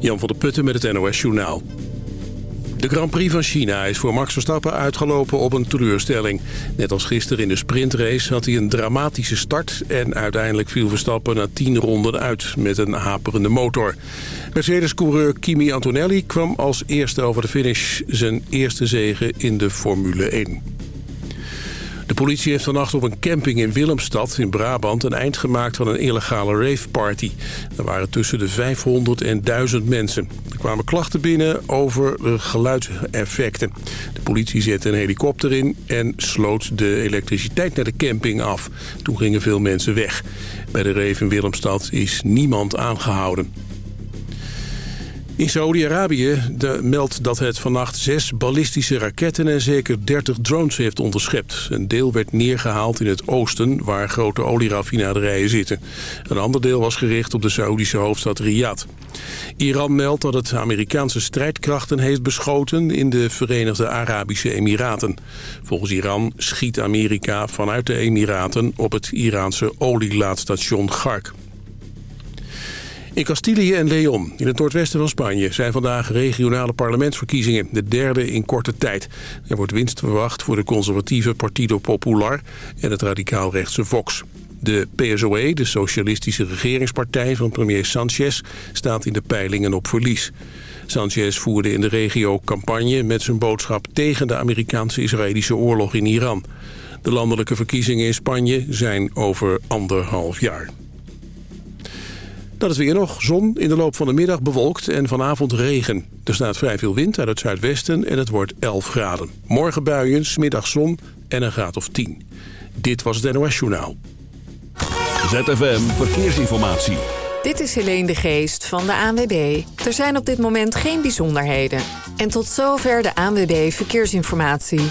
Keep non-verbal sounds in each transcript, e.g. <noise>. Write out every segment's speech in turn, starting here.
Jan van der Putten met het NOS Journaal. De Grand Prix van China is voor Max Verstappen uitgelopen op een teleurstelling. Net als gisteren in de sprintrace had hij een dramatische start... en uiteindelijk viel Verstappen na tien ronden uit met een haperende motor. Mercedes-coureur Kimi Antonelli kwam als eerste over de finish... zijn eerste zege in de Formule 1. Politie heeft vannacht op een camping in Willemstad in Brabant... een eind gemaakt van een illegale raveparty. Er waren tussen de 500 en 1000 mensen. Er kwamen klachten binnen over geluidseffecten. De politie zette een helikopter in en sloot de elektriciteit naar de camping af. Toen gingen veel mensen weg. Bij de rave in Willemstad is niemand aangehouden. In Saudi-Arabië meldt dat het vannacht zes ballistische raketten en zeker 30 drones heeft onderschept. Een deel werd neergehaald in het oosten, waar grote olieraffinaderijen zitten. Een ander deel was gericht op de Saoedische hoofdstad Riyadh. Iran meldt dat het Amerikaanse strijdkrachten heeft beschoten in de Verenigde Arabische Emiraten. Volgens Iran schiet Amerika vanuit de Emiraten op het Iraanse olielaadstation Gark. In Castilië en Leon, in het noordwesten van Spanje, zijn vandaag regionale parlementsverkiezingen. De derde in korte tijd. Er wordt winst verwacht voor de conservatieve Partido Popular en het radicaal-rechtse Vox. De PSOE, de socialistische regeringspartij van premier Sanchez, staat in de peilingen op verlies. Sanchez voerde in de regio campagne met zijn boodschap tegen de Amerikaanse-Israëlische oorlog in Iran. De landelijke verkiezingen in Spanje zijn over anderhalf jaar. Dat is weer nog. Zon in de loop van de middag bewolkt en vanavond regen. Er staat vrij veel wind uit het zuidwesten en het wordt 11 graden. Morgen buien, smiddag zon en een graad of 10. Dit was het NOS Journaal. ZFM Verkeersinformatie. Dit is Helene de Geest van de ANWB. Er zijn op dit moment geen bijzonderheden. En tot zover de ANWB Verkeersinformatie.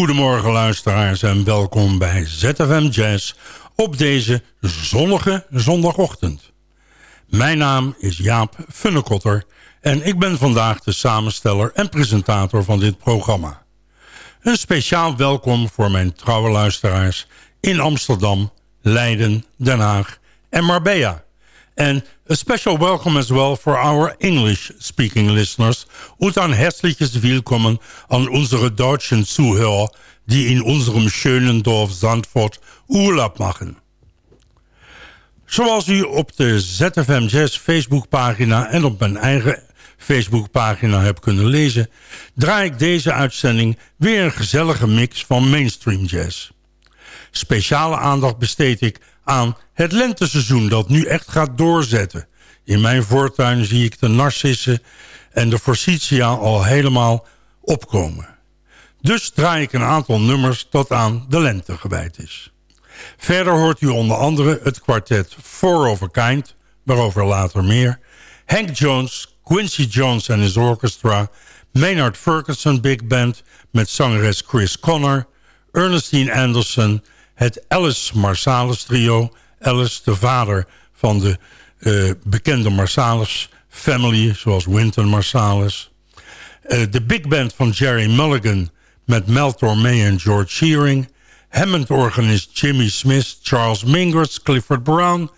Goedemorgen luisteraars en welkom bij ZFM Jazz op deze zonnige zondagochtend. Mijn naam is Jaap Funnekotter en ik ben vandaag de samensteller en presentator van dit programma. Een speciaal welkom voor mijn trouwe luisteraars in Amsterdam, Leiden, Den Haag en Marbella. And a special welcome as well for our English-speaking listeners und ein herzliches Willkommen an unsere deutschen Zuhörer, die in unserem schönen Dorf Zandvoort Urlaub machen. Zoals u op de ZFM Jazz Facebookpagina en op mijn eigen Facebookpagina hebt kunnen lezen... draai ik deze uitzending weer een gezellige mix van mainstream jazz. Speciale aandacht besteed ik aan het lenteseizoen dat nu echt gaat doorzetten. In mijn voortuin zie ik de narcissen en de forsythia al helemaal opkomen. Dus draai ik een aantal nummers dat aan de lente gewijd is. Verder hoort u onder andere het kwartet Four a Kind, waarover later meer... Hank Jones, Quincy Jones en his orchestra... Maynard Ferguson Big Band met zangeres Chris Connor... Ernestine Anderson het Alice Marsalis trio. Alice, de vader van de uh, bekende Marsalis family, zoals Wynton Marsalis. Uh, de big band van Jerry Mulligan met Mel Tormé en George Shearing. Hammond-organist Jimmy Smith, Charles Mingus, Clifford Brown...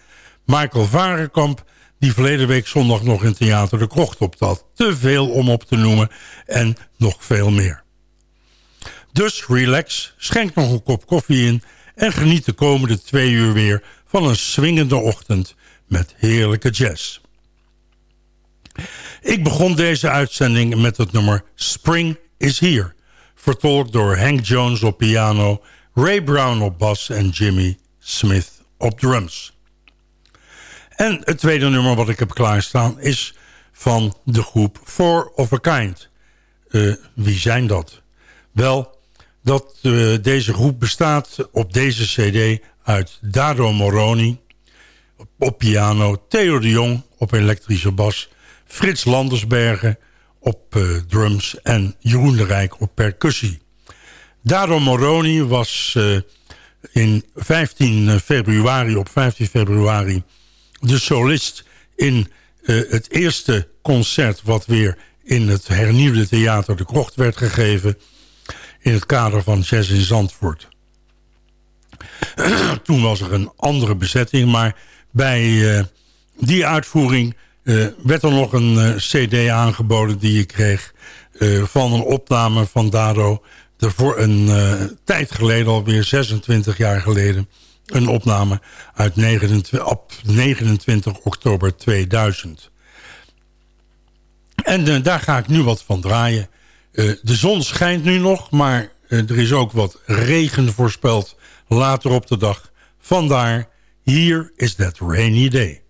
Michael Varenkamp, die verleden week zondag nog in Theater de Krocht optrad. Te veel om op te noemen en nog veel meer. Dus relax, schenk nog een kop koffie in en geniet de komende twee uur weer van een swingende ochtend met heerlijke jazz. Ik begon deze uitzending met het nummer Spring is Here... vertolkt door Hank Jones op piano, Ray Brown op bas en Jimmy Smith op drums. En het tweede nummer wat ik heb klaarstaan is van de groep Four of a Kind. Uh, wie zijn dat? Wel, dat uh, deze groep bestaat op deze cd uit Dado Moroni op piano... Theo de Jong op elektrische bas... Frits Landersbergen op uh, drums en Jeroen de Rijk op percussie. Dado Moroni was uh, in 15 februari, op 15 februari de solist in het eerste concert... wat weer in het hernieuwde theater De Krocht werd gegeven in het kader van Jazz in Zandvoort. <clears throat> Toen was er een andere bezetting, maar bij uh, die uitvoering uh, werd er nog een uh, cd aangeboden die ik kreeg van een opname van Dado. voor een tijd geleden, alweer 26 jaar geleden, een opname uit 29, op 29 oktober 2000. En daar ga ik nu wat van draaien. De zon schijnt nu nog, maar er is ook wat regen voorspeld later op de dag. Vandaar, hier is that rainy day.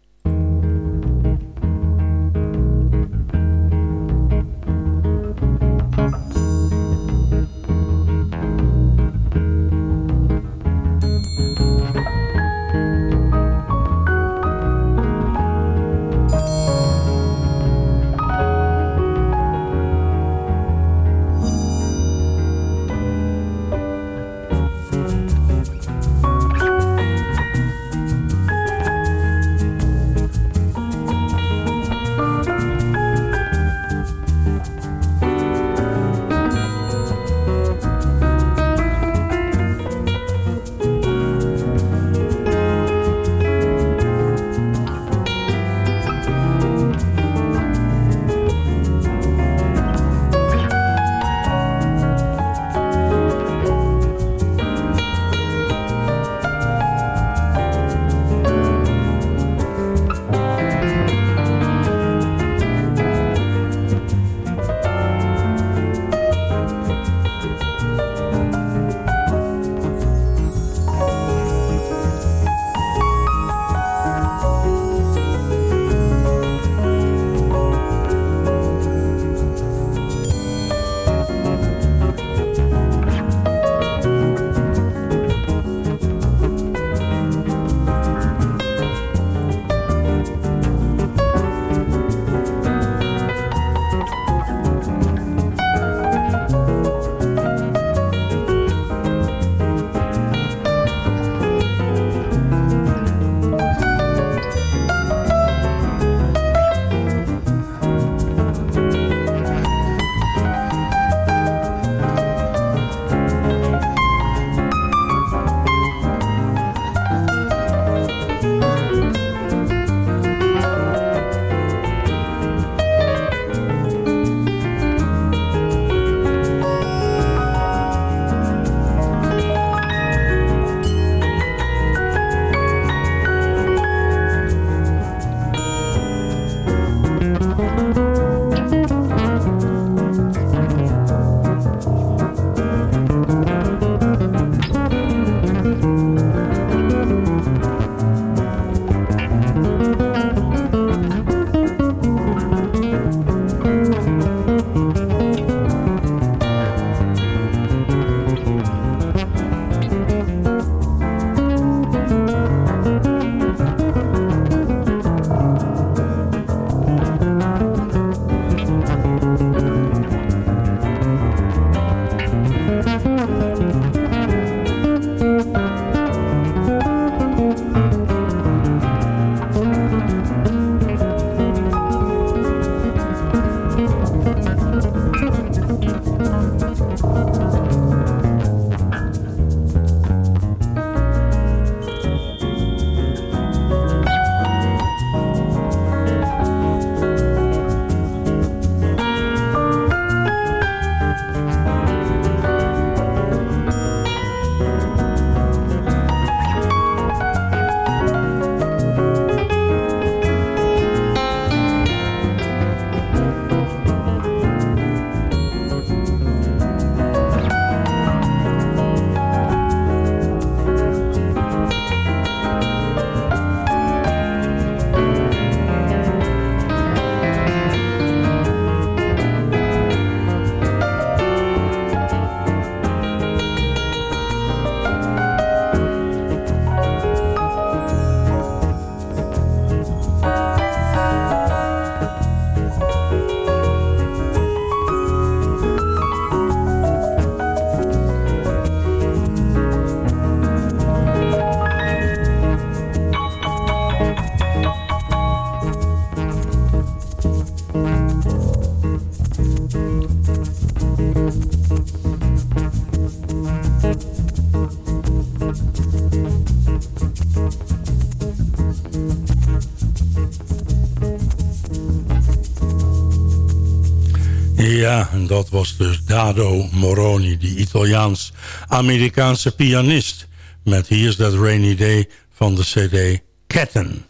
Was dus Dado Moroni, die Italiaans-Amerikaanse pianist... met Here's That Rainy Day van de cd Ketten.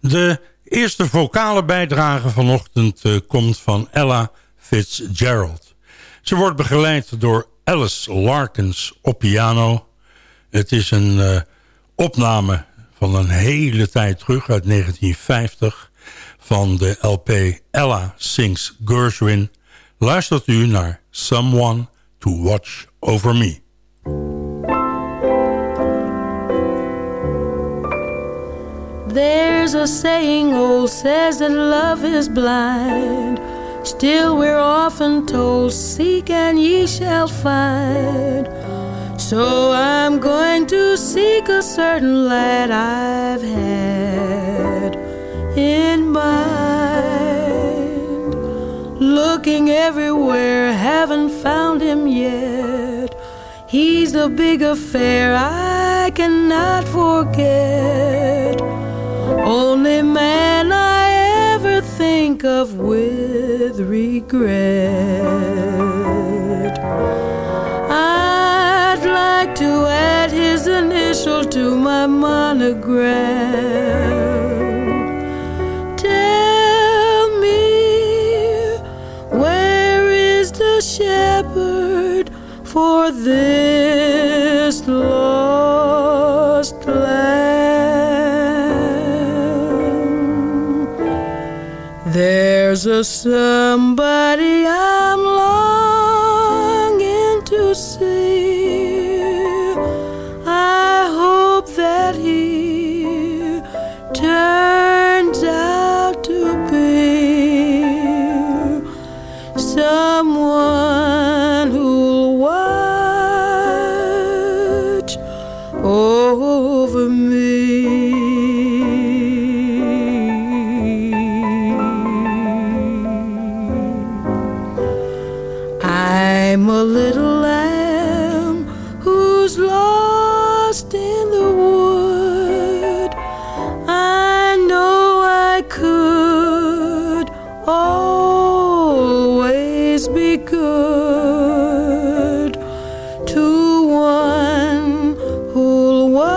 De eerste vocale bijdrage vanochtend uh, komt van Ella Fitzgerald. Ze wordt begeleid door Alice Larkins op piano. Het is een uh, opname van een hele tijd terug, uit 1950... van de LP Ella Sings Gershwin. Luistert u naar Someone to Watch Over Me. There's a saying old says that love is blind. Still, we're often told, Seek and ye shall find. So I'm going to seek a certain lad I've had in mind. Looking everywhere, haven't found him yet. He's a big affair I cannot forget. Only man I ever think of with regret. I'd like to add his initial to my monogram. This lost lamb? There's a somebody I'm be good to one who'll watch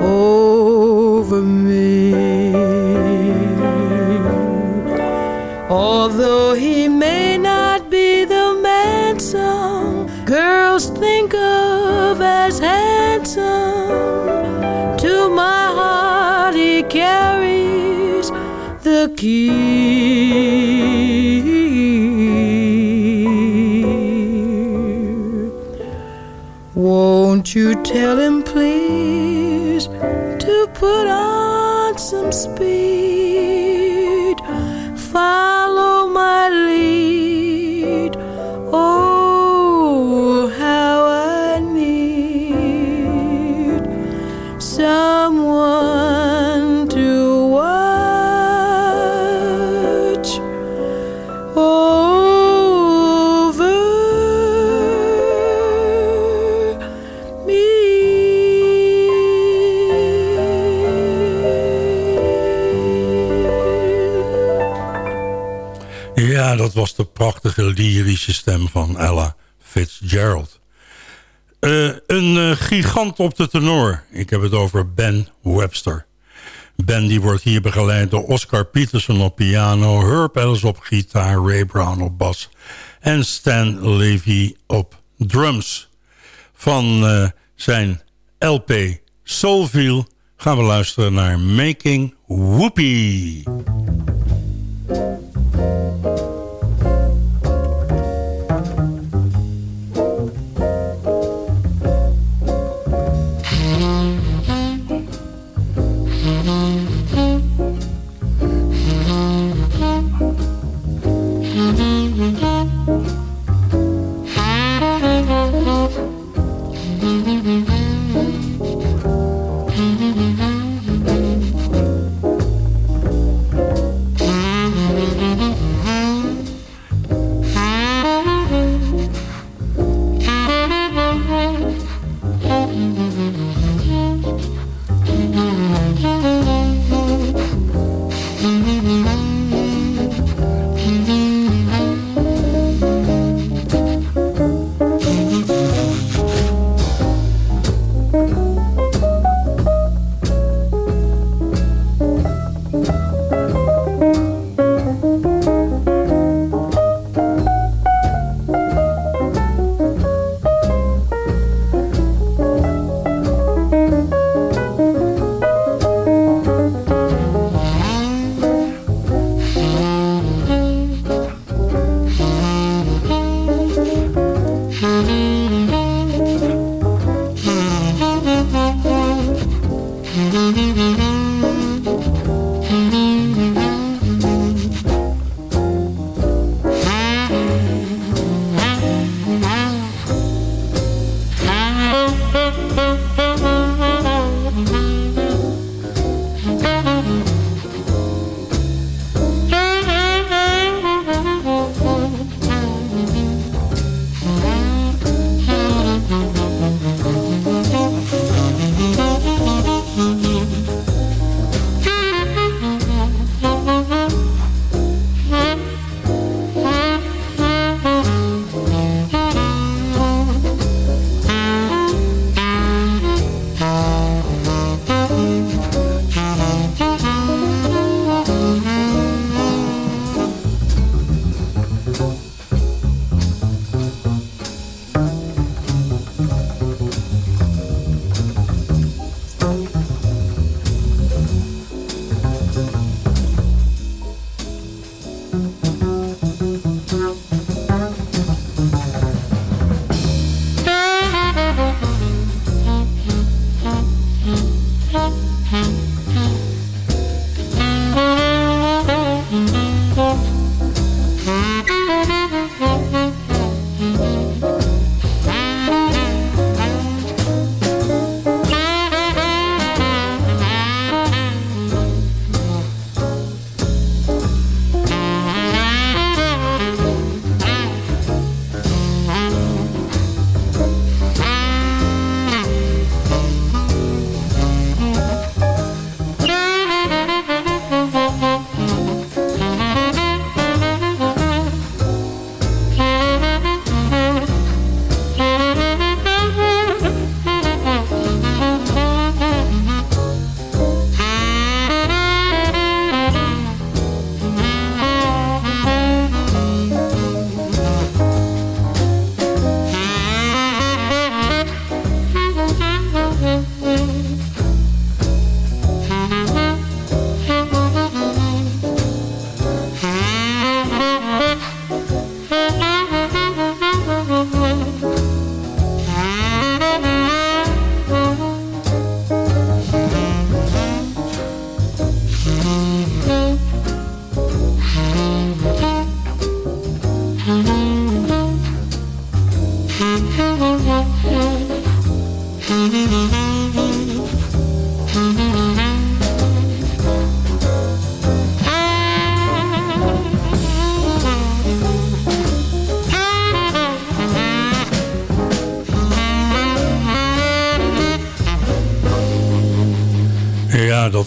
over me. Although he may not be the man some girls think of as handsome, to my heart he carries the key. You tell him, please, to put on some speed? Prachtige lyrische stem van Ella Fitzgerald. Eh, een eh, gigant op de tenor. Ik heb het over Ben Webster. Ben die wordt hier begeleid door Oscar Peterson op piano... Herb Ellis op gitaar, Ray Brown op bas... en Stan Levy op drums. Van eh, zijn LP Soulville gaan we luisteren naar Making Whoopie.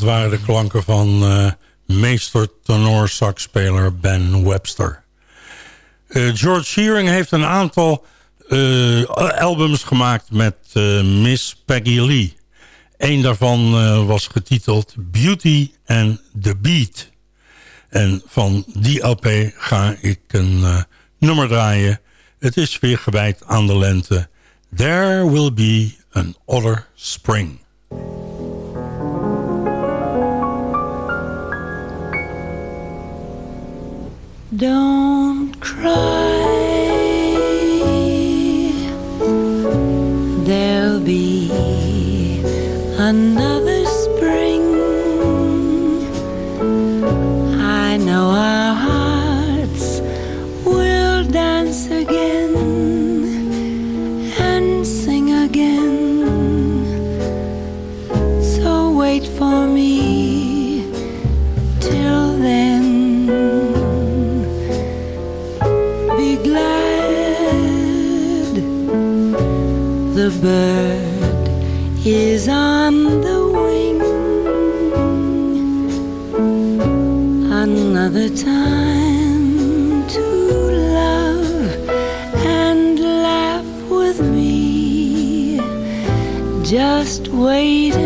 Waren de klanken van uh, meester tenorsaxspeler Ben Webster. Uh, George Shearing heeft een aantal uh, albums gemaakt met Miss Peggy Lee. Eén daarvan was getiteld Beauty and the Beat. En van die LP ga ik een nummer draaien. Het is weer gewijd aan de lente. There will be an other spring. Don't cry. There'll be another the bird is on the wing. Another time to love and laugh with me. just wait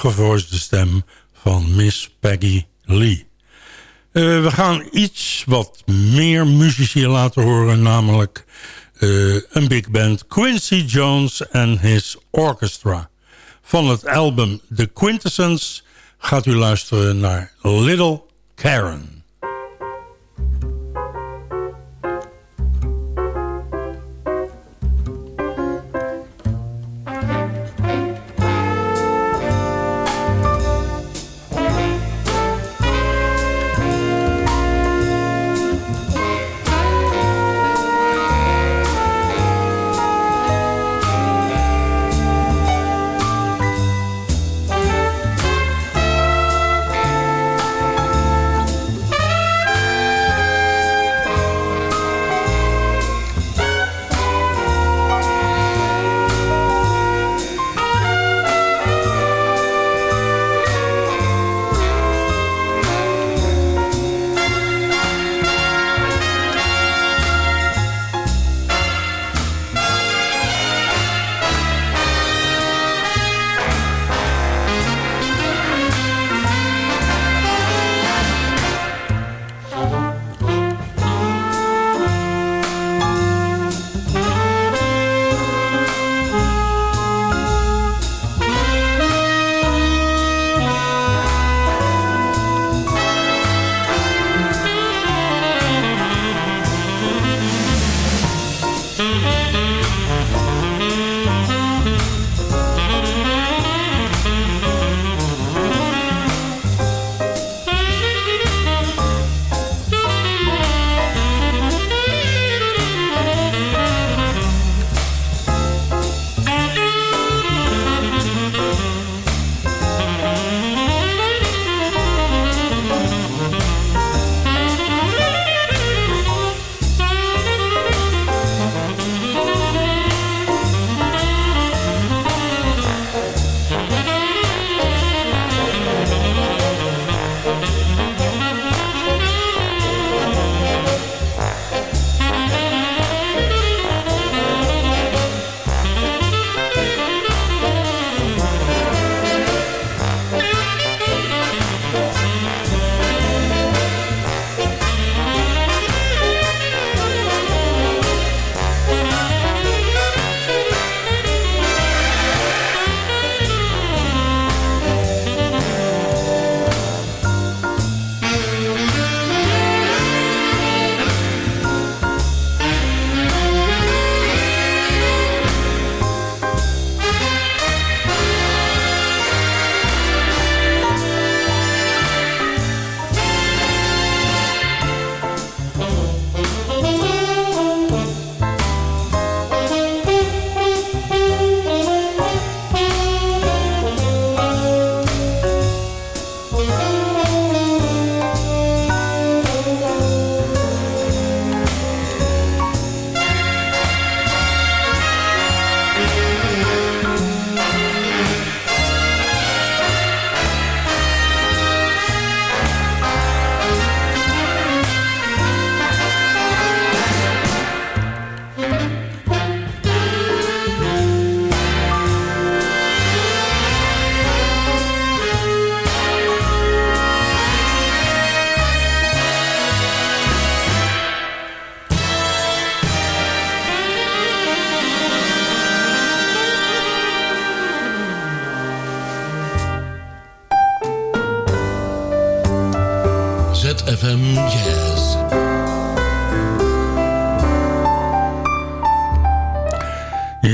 zoetgevoiste stem van Miss Peggy Lee. Eh, we gaan iets wat meer muzici laten horen, namelijk eh, een big band. Quincy Jones en his orchestra. Van het album The Quintessence gaat u luisteren naar Little Karen.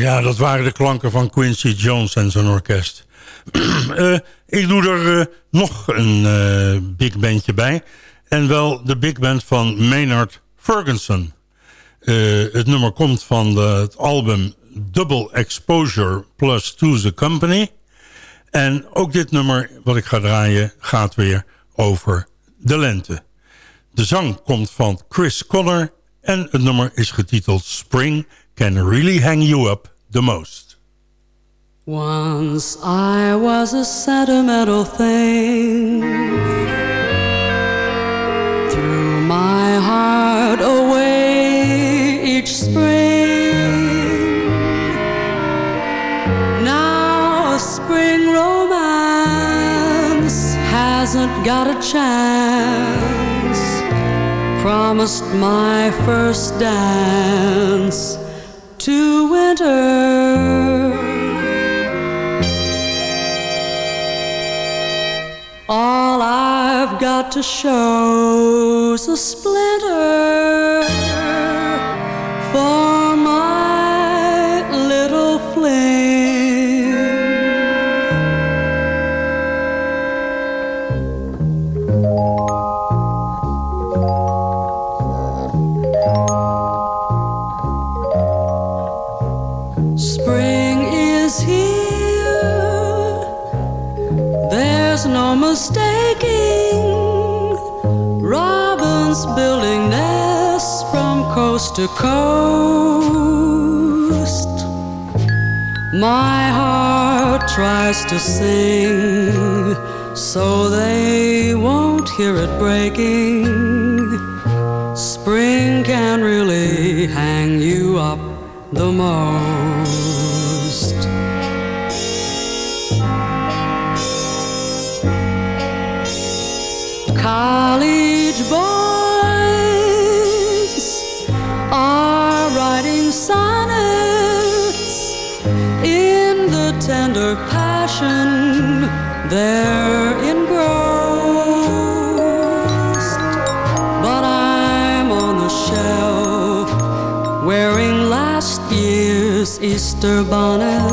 Ja, dat waren de klanken van Quincy Jones en zijn orkest. uh, <clears throat> ik doe er uh, nog een uh, big bandje bij. En wel de big band van Maynard Ferguson. het nummer komt van het album Double Exposure Plus To The Company. En ook dit nummer wat ik ga draaien gaat weer over de lente. De zang komt van Chris Connor en het nummer is getiteld Spring Can Really Hang You Up The Most. Once I was a sentimental thing. Threw my heart away each spring. Now a spring romance hasn't got a chance. Promised my first dance to winter. All I've got to show's a splinter for to coast. My heart tries to sing so they won't hear it breaking. Spring can really hang you up the most. Mr. Bonner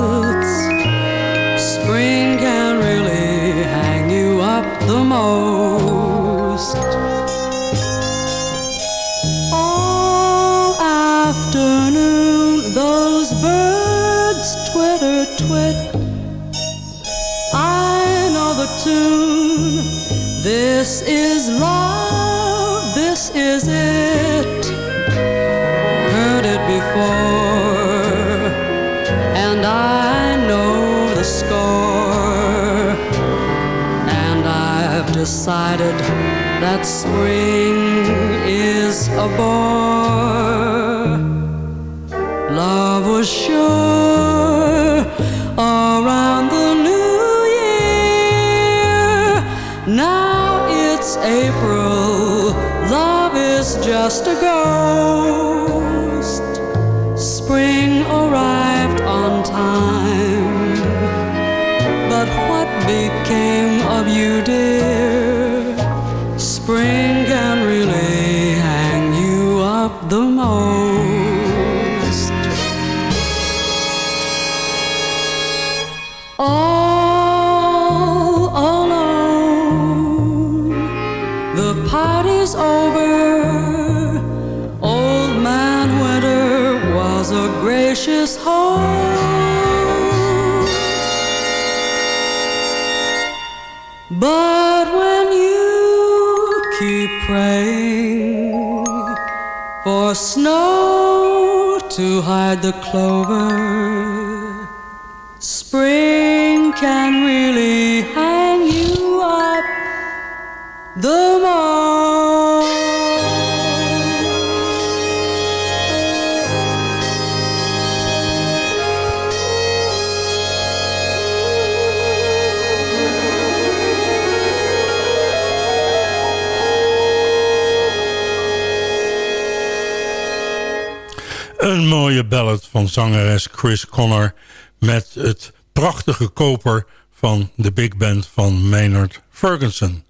van zangeres Chris Connor... met het prachtige koper van de big band van Maynard Ferguson.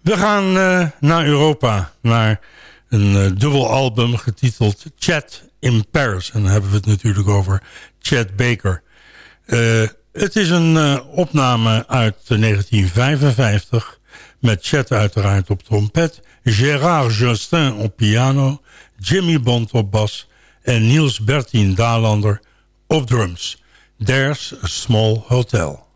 We gaan uh, naar Europa, naar een uh, dubbel album getiteld Chat in Paris. En dan hebben we het natuurlijk over Chet Baker. Uh, het is een opname uit 1955 met Chet uiteraard op trompet... Gérard Justin op piano, Jimmy Bond op bas... en Niels Bertien Dalander op drums. There's a Small Hotel.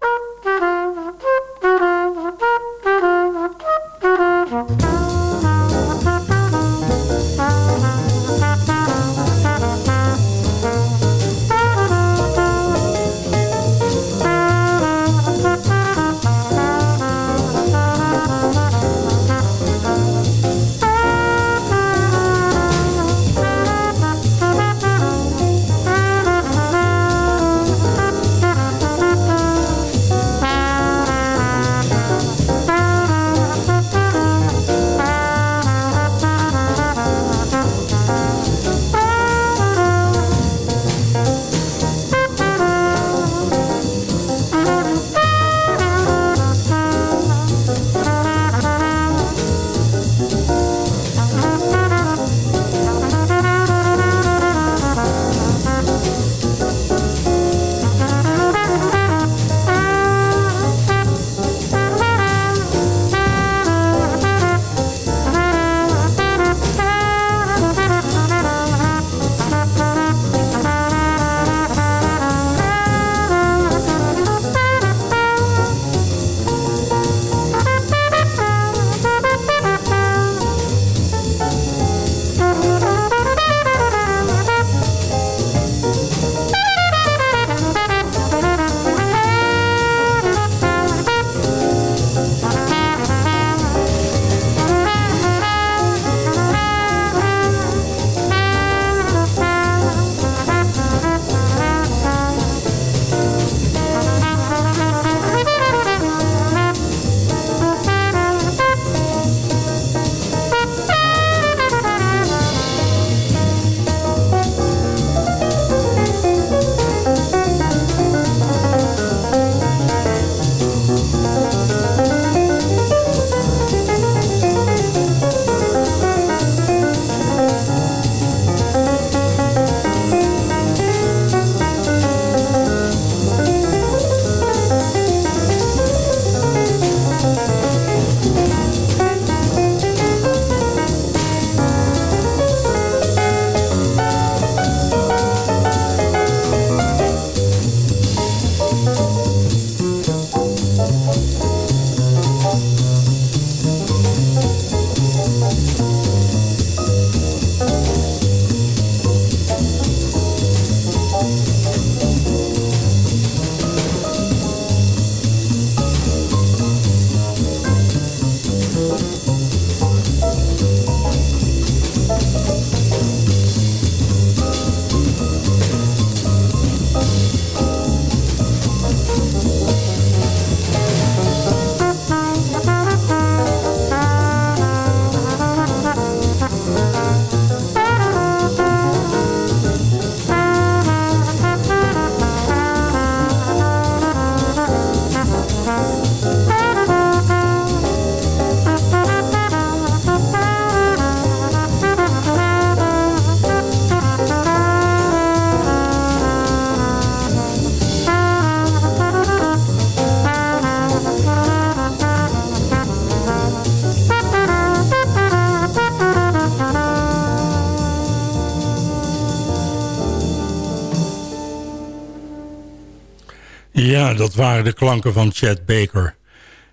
Dat waren de klanken van Chad Baker.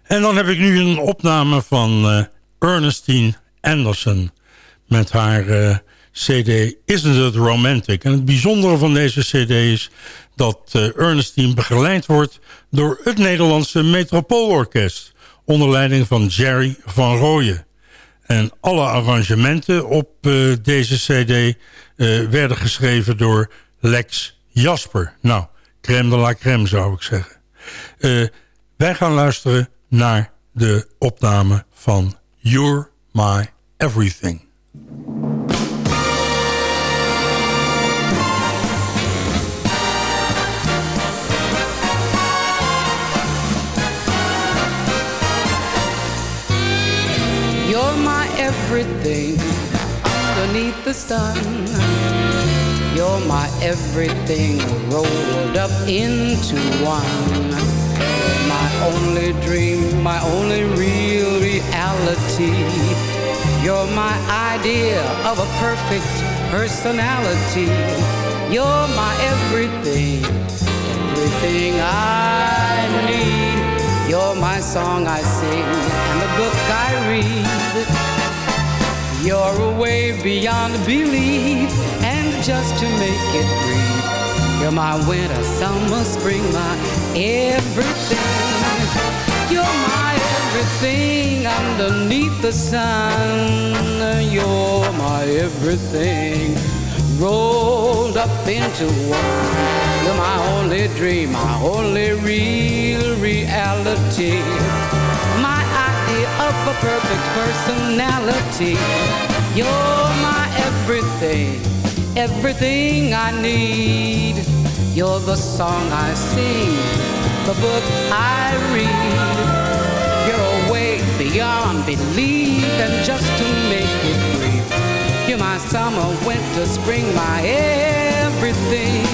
En dan heb ik nu een opname van uh, Ernestine Anderson... met haar uh, cd Isn't It Romantic. En het bijzondere van deze cd is dat uh, Ernestine begeleid wordt... door het Nederlandse Metropoolorkest... onder leiding van Jerry van Rooyen. En alle arrangementen op deze cd werden geschreven door Lex Jasper. Nou crème de la crème zou ik zeggen. Uh, wij gaan luisteren naar de opname van You're My Everything. everything underneath the sun. You're my everything rolled up into one. My only dream, my only real reality. You're my idea of a perfect personality. You're my everything, everything I need. You're my song I sing and the book I read. You're a way beyond belief, just to make it brief, you're my winter, summer, spring, my everything. You're my everything underneath the sun. You're my everything rolled up into one. You're my only dream, my only real reality. My idea of a perfect personality. You're my everything, everything I need. You're the song I sing, the book I read. You're way beyond belief, and just to make it brief, you're my summer, winter, spring, my everything.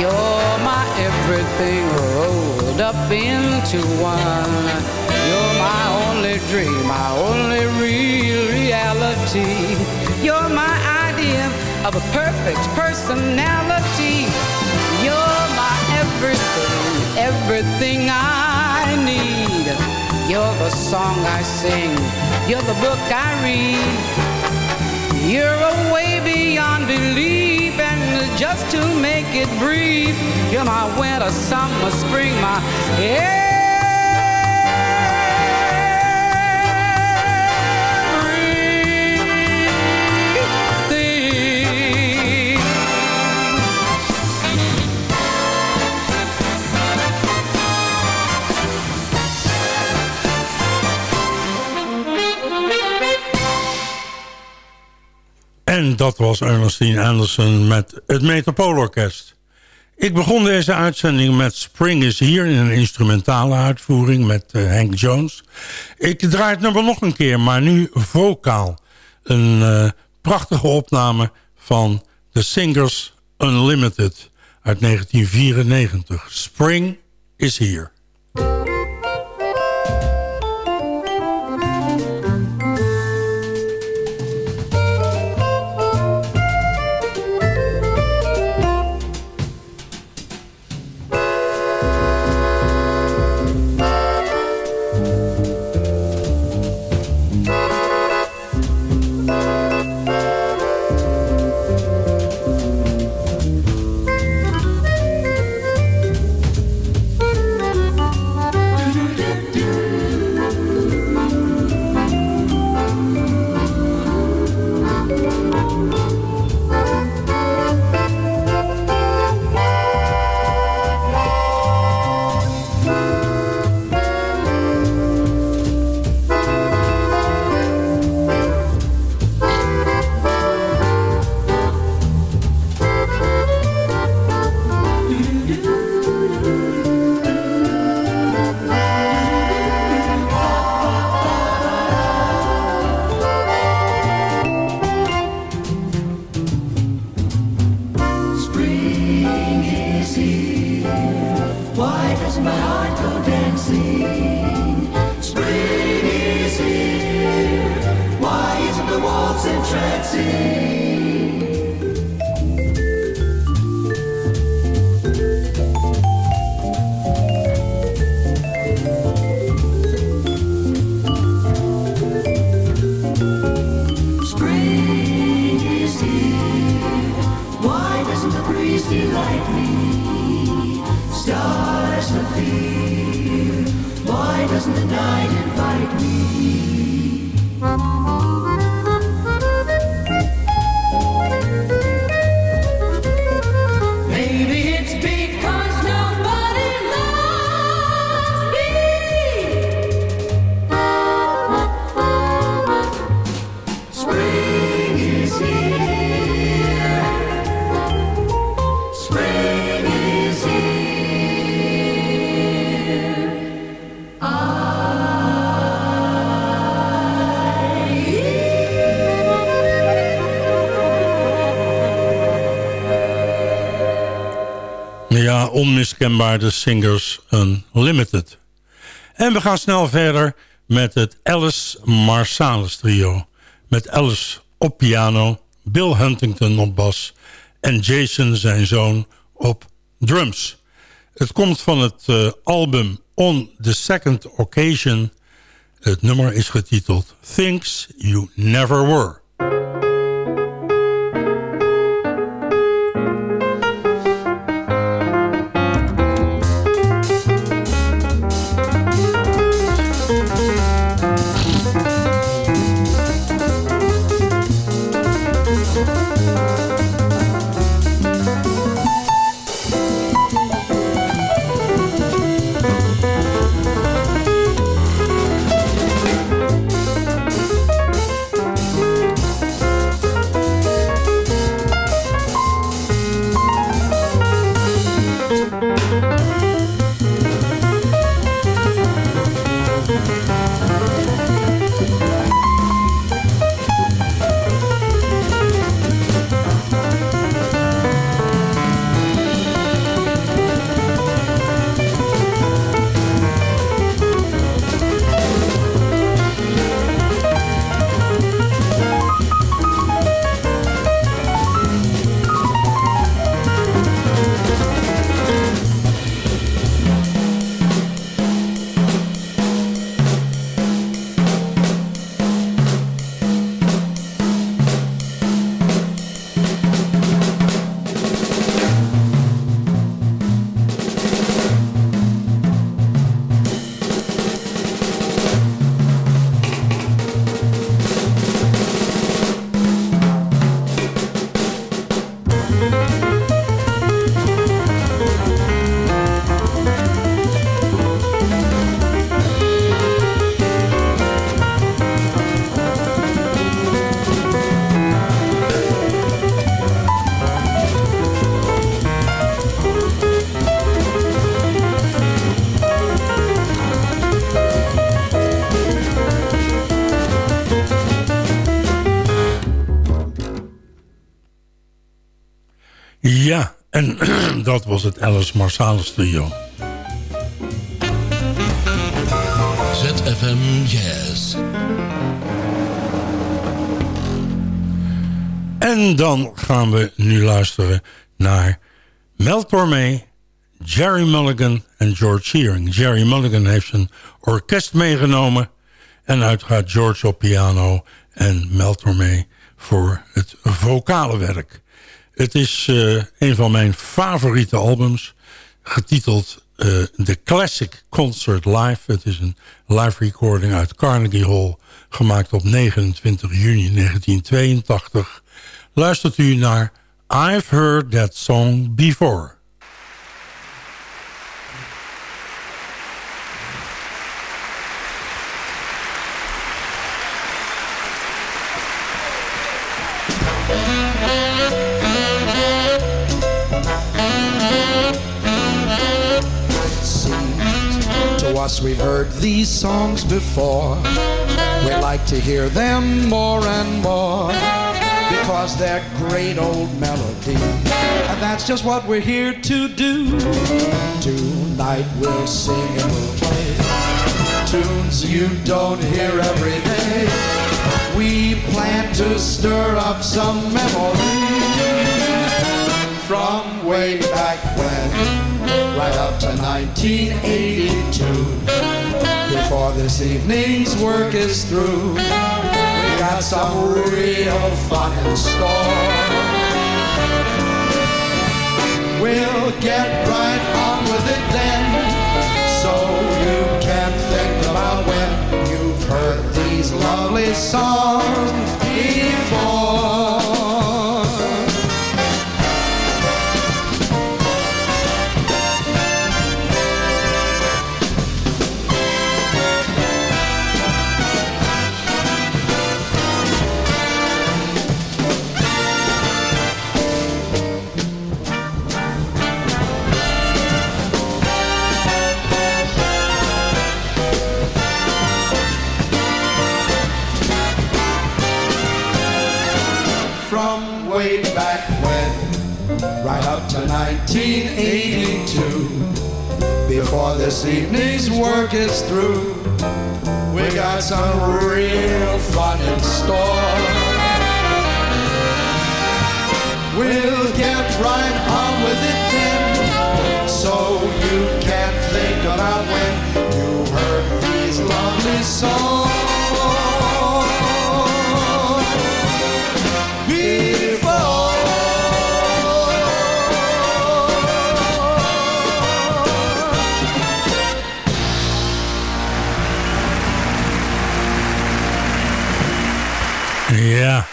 You're my everything rolled up into one. You're my only dream, my only real reality. You're my idea of a perfect personality. You're my everything, everything I need. You're the song I sing, you're the book I read. You're a way beyond belief, just to make it brief, you're my winter, summer, spring, my everything. Dat was Ernestine Anderson met het Metropoolorkest. Ik begon deze uitzending met Spring is Here in een instrumentale uitvoering met eh, Hank Jones. Ik draai het nummer nog een keer, maar nu vocaal. Een eh, prachtige opname van The Singers Unlimited uit 1994. Spring is Here. Invite me? Stars with fear. Why doesn't the night de Singers Unlimited. En we gaan snel verder met het Alice Marsalis trio. Met Alice op piano, Bill Huntington op bas... en Jason, zijn zoon, op drums. Het komt van het eh, album On the Second Occasion. Het nummer is getiteld Things You Never Were. En <clears throat> dat was het Alice Marsalis trio. ZFM Jazz. En dan gaan we nu luisteren naar Mel Tormé, Jerry Mulligan en George Shearing. Jerry Mulligan heeft zijn orkest meegenomen... en uiteraard George op piano en Mel Tormé voor het vocale werk. Het is uh, een van mijn favoriete albums, getiteld uh, The Classic Concert Live. Het is een live recording uit Carnegie Hall, gemaakt op 29 juni 1982. Luistert u naar I've Heard That Song Before. Us we've heard these songs before. We like to hear them more and more because they're great old melodies. And that's just what we're here to do. Tonight we'll sing and we'll play tunes you don't hear every day. We plan to stir up some memories from way back when right up to 1982. Before this evening's work is through, we got some real fun in store. We'll get right on with it then. So you can think about when you've heard these lovely songs before. 1982. Before this evening's work is through, we got some real fun in store. We'll get right on with it then, so you can think about when you heard these lovely songs. Ja,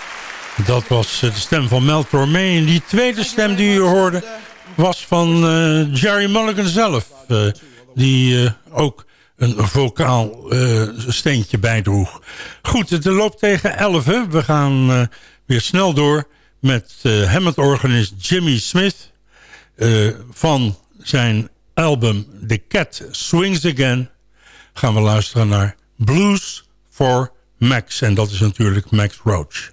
dat was eh, de stem van Mel Tormé. En die tweede stem die u hoorde was van eh, Jerry Mulligan zelf. eh, die ook een vocaal steentje bijdroeg. Goed, het loopt tegen 11. hè. We gaan weer snel door met Hammond-organist Jimmy Smith... van zijn album The Cat Swings Again... gaan we luisteren naar Blues for Max. En dat is natuurlijk Max Roach.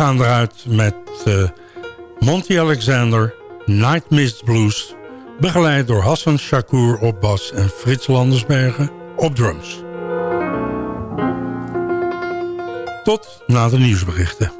Gaan eruit met uh, Monty Alexander, Night Mist Blues... begeleid door Hassan Shakur op bas en Frits Landersbergen op drums. Tot na de nieuwsberichten.